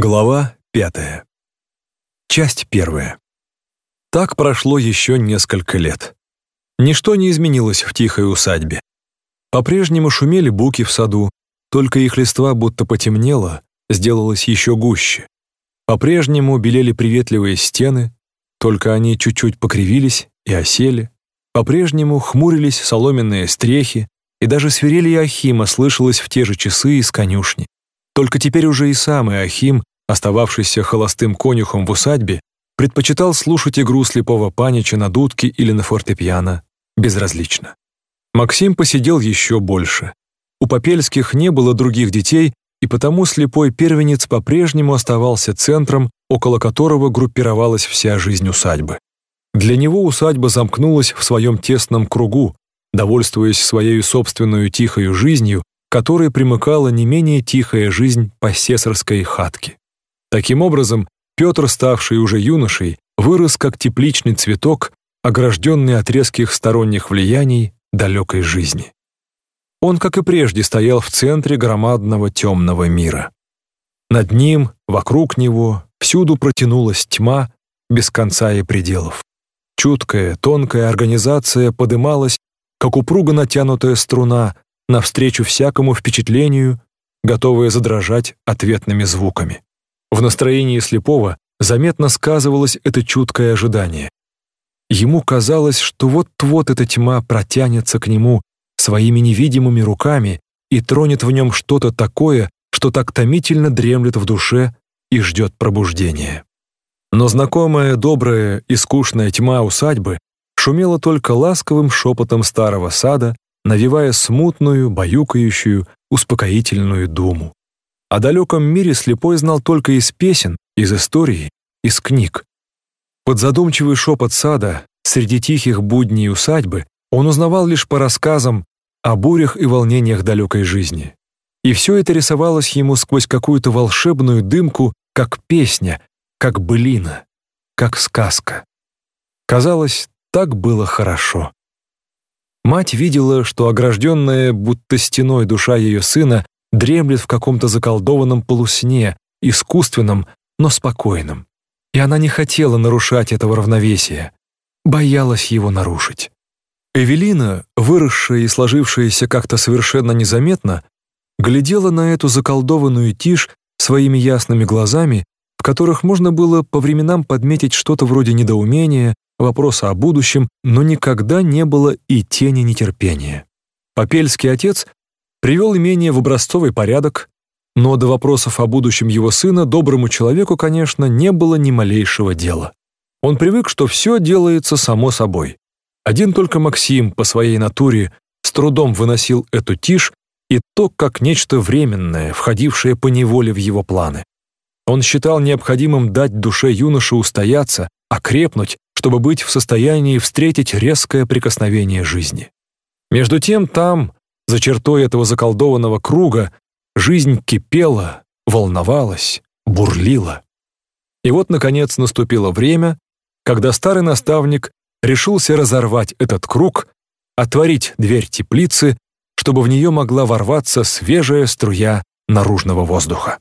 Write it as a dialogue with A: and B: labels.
A: Глава пятая. Часть первая. Так прошло еще несколько лет. Ничто не изменилось в тихой усадьбе. По-прежнему шумели буки в саду, только их листва будто потемнело, сделалось еще гуще. По-прежнему белели приветливые стены, только они чуть-чуть покривились и осели. По-прежнему хмурились соломенные стрехи, и даже свирелье Ахима слышалось в те же часы из конюшни. Только теперь уже и сам Иохим, остававшийся холостым конюхом в усадьбе, предпочитал слушать игру слепого панича на дудке или на фортепиано безразлично. Максим посидел еще больше. У Попельских не было других детей, и потому слепой первенец по-прежнему оставался центром, около которого группировалась вся жизнь усадьбы. Для него усадьба замкнулась в своем тесном кругу, довольствуясь своей собственной тихой жизнью которой примыкала не менее тихая жизнь посесарской хатки. Таким образом, Петр, ставший уже юношей, вырос как тепличный цветок, огражденный от резких сторонних влияний далекой жизни. Он, как и прежде, стоял в центре громадного темного мира. Над ним, вокруг него, всюду протянулась тьма без конца и пределов. Чуткая, тонкая организация подымалась, как упруго натянутая струна, навстречу всякому впечатлению, готовые задрожать ответными звуками. В настроении слепого заметно сказывалось это чуткое ожидание. Ему казалось, что вот-вот эта тьма протянется к нему своими невидимыми руками и тронет в нем что-то такое, что так томительно дремлет в душе и ждет пробуждения. Но знакомая, добрая и скучная тьма усадьбы шумела только ласковым шепотом старого сада навевая смутную, баюкающую, успокоительную думу. О далеком мире слепой знал только из песен, из истории, из книг. Под задумчивый шепот сада, среди тихих будней усадьбы, он узнавал лишь по рассказам о бурях и волнениях далекой жизни. И все это рисовалось ему сквозь какую-то волшебную дымку, как песня, как былина, как сказка. Казалось, так было хорошо. Мать видела, что огражденная будто стеной душа ее сына дремлет в каком-то заколдованном полусне, искусственном, но спокойном. И она не хотела нарушать этого равновесия, боялась его нарушить. Эвелина, выросшая и сложившаяся как-то совершенно незаметно, глядела на эту заколдованную тишь своими ясными глазами, в которых можно было по временам подметить что-то вроде недоумения, вопроса о будущем, но никогда не было и тени нетерпения. Попельский отец привел имение в образцовый порядок, но до вопросов о будущем его сына доброму человеку, конечно, не было ни малейшего дела. Он привык, что все делается само собой. Один только Максим по своей натуре с трудом выносил эту тишь и то как нечто временное, входившее по неволе в его планы. Он считал необходимым дать душе юноши устояться, окрепнуть, чтобы быть в состоянии встретить резкое прикосновение жизни. Между тем там, за чертой этого заколдованного круга, жизнь кипела, волновалась, бурлила. И вот, наконец, наступило время, когда старый наставник решился разорвать этот круг, отворить дверь теплицы, чтобы в нее могла ворваться свежая струя наружного воздуха.